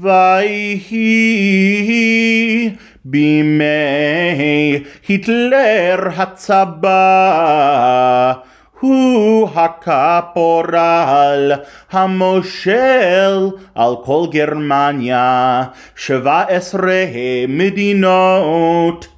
ויהי בימי היטלר הצבא הוא הכפורל המושל על כל גרמניה שבע עשרה מדינות.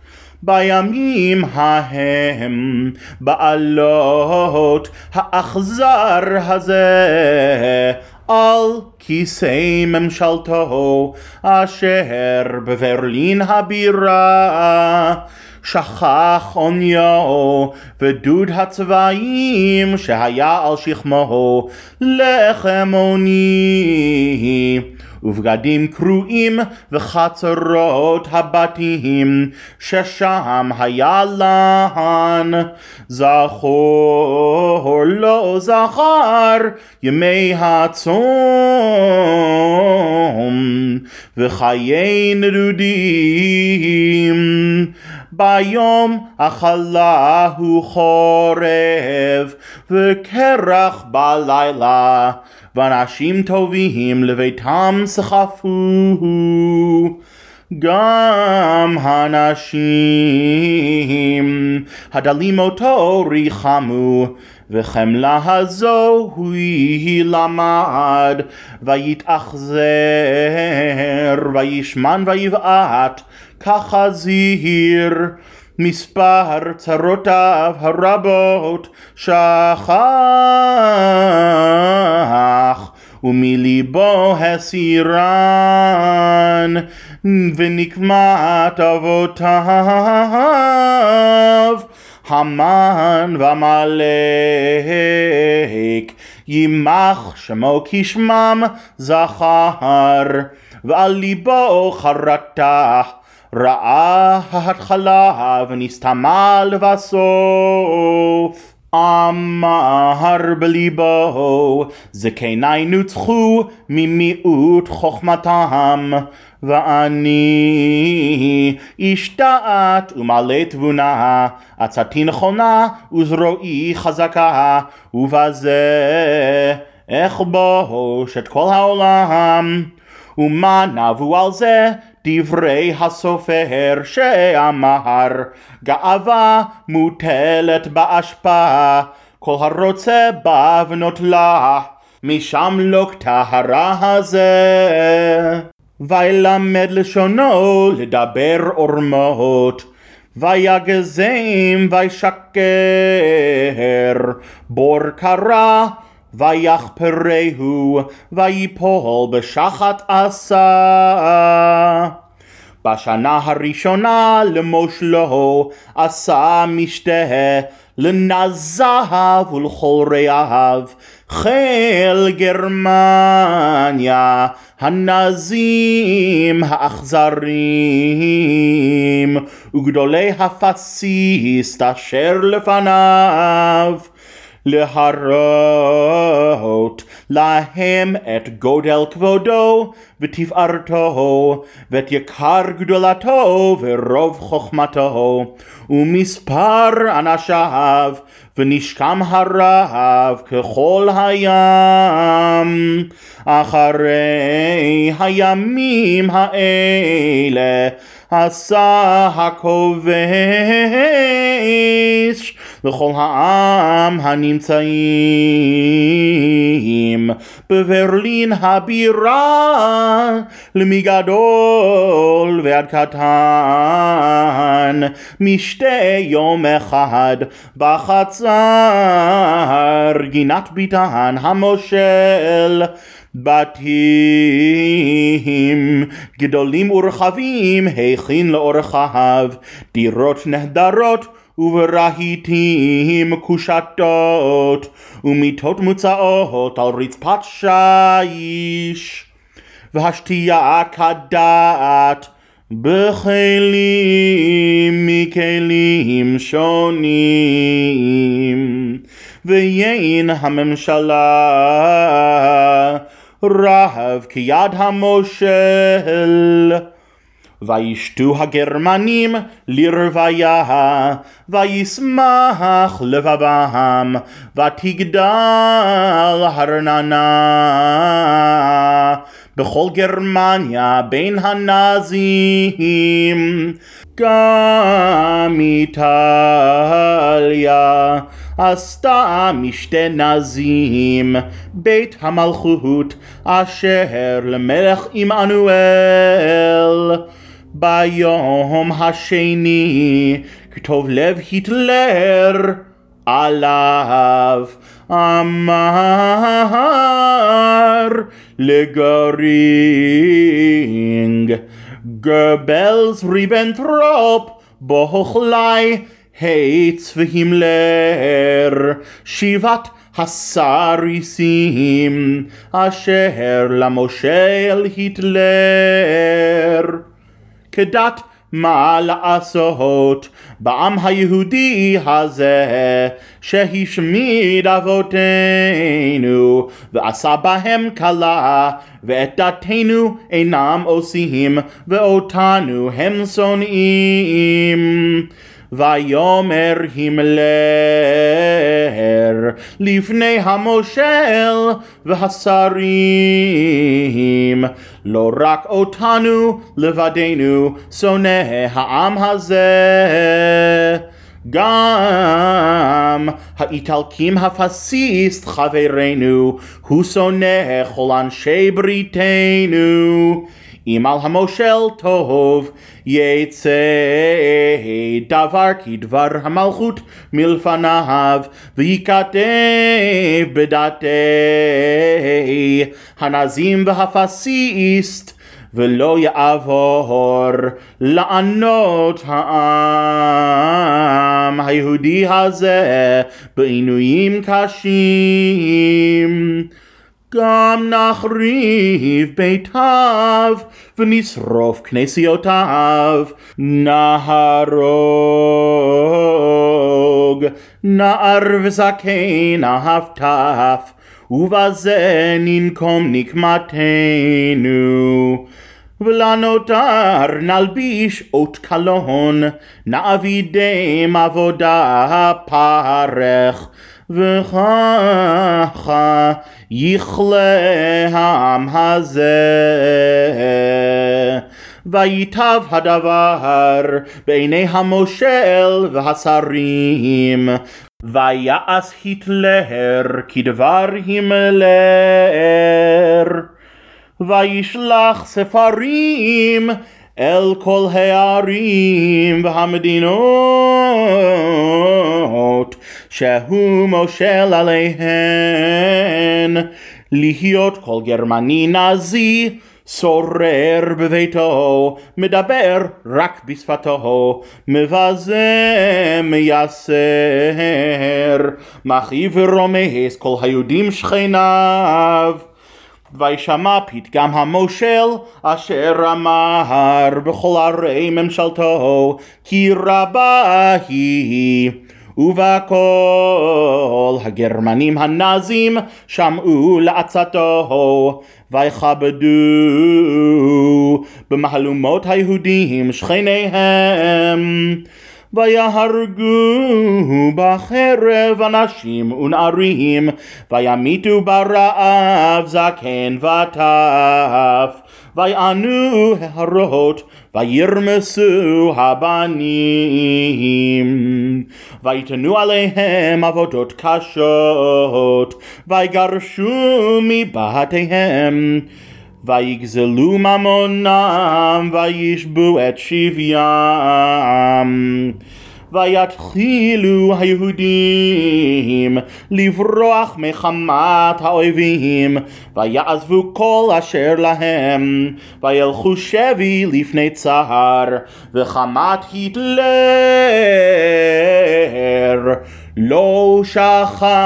בימים ההם בעלות האכזר הזה על כיסא ממשלתו אשר בברלין הבירה שכח עוניו ודוד הצבעים שהיה על שכמו לחם עוני. ובגדים קרועים וחצרות הבתים ששם היה להן זכור לא זכר ימי הצום וחיי נדודים ביום אכלה הוא חורב וקרח בלילה ואנשים טובים לביתם סחפו גם הנשים. הדלים אותו ריחמו וחמלה הזו היא למד. ויתאכזר וישמן ויבעט כחזיר מספר צרותיו הרבות שכח ומליבו הסירן ונקמת אבותיו המן ועמלק יימח שמו כשמם זכר ועל ליבו חרטה ראה ההתחלה ונסתמה לבסוף. אמר בליבו זקני נוצחו ממיעוט חוכמתם ואני איש דעת ומלא תבונה עצתי נכונה וזרועי חזקה ובזה אכבוש את כל העולם ומה נבו על זה דברי הסופר שאמר גאווה מוטלת באשפה כל הרוצה בה ונוטלה משם לוקטה הרע הזה. וילמד לשונו לדבר עורמות ויגזם וישקר בור קרא ויחפרהו ויפול בשחת עשה. בשנה הראשונה למושלו עשה משתה לנזהב ולכל רעיו חיל גרמניה הנזים האכזרים וגדולי הפסיסט אשר לפניו להראות להם את גודל כבודו ותפארתו ואת יקר גדולתו ורוב חוכמתו ומספר אנשיו ונשכם הרעב ככל הים. אחרי הימים האלה עשה הכובש לכל העם הנמצאים. בברלין הבירה למגדול ועד קטן. משתה יום אחד בחצר גינת ביתן המושל. בתים גדולים ורחבים הכין לאורחיו דירות נהדרות וברהיטים מקושטות ומיטות מוצאות על רצפת שיש והשתייה כדת בכלים מכלים שונים ויין הממשלה רהב כיד המושל וישתו הגרמנים לרוויה, וישמח לבבם, ותגדל הרננה בכל גרמניה בין הנאזים. גם איטליה עשתה משתה נזים בית המלכות אשר למלך עמנואל ביום השני כתוב לב היטלר עליו. אמר לגרינג גבלס ריבנטרופ בוכלי הייץ והימלר שיבת הסריסים אשר למושל היטלר כדת מה לעשות? בעם היהודי הזה שהשמיד אבותינו ועשה בהם כלה ואת דתנו אינם עושים ואותנו הם שונאים ויאמר הימלר לפני המושל והשרים לא רק אותנו לבדנו שונא העם הזה. גם האיטלקים הפסיסט חברנו הוא שונא כל אנשי בריתנו אם על המושל טוב יצא דבר כדבר המלכות מלפניו וייכתב בדתי הנזים והפסיסט ולא יעבור לענות העם היהודי הזה בעינויים קשים גם נחריב ביתיו ונשרוף כנסיותיו נהרוג נער וזקן אהבתף ובזה ננקום נקמתנו ולנותר נלביש אות קלון נעבידם עבודה פרך וככה יכלה העם הזה. ויטב הדבר בעיני המושל והשרים, ויעש היטלר כדבר הימלר. וישלח ספרים אל כל הערים והמדינות שהוא מושל עליהן להיות כל גרמני נזי שורר בביתו, מדבר רק בשפתו, מבזה מייסר, מכאיב ורומס כל היהודים שכניו. וישמע פתגם המושל אשר אמר בכל ערי ממשלתו כי רבה היא ובכל הגרמנים הנאזים שמעו לעצתו ויכבדו במהלומות היהודים שכניהם ויהרגו בחרב אנשים ונערים, וימיתו ברעב זקן וטף, ויענו ההרות, וירמסו הבנים, ויתנו עליהם עבודות קשות, ויגרשו מבתיהם. ויגזלו ממונם וישבו את שביים. ויתחילו היהודים לברוח מחמת האויבים ויעזבו כל אשר להם וילכו שבי לפני צהר וחמת היטלר לא שכחה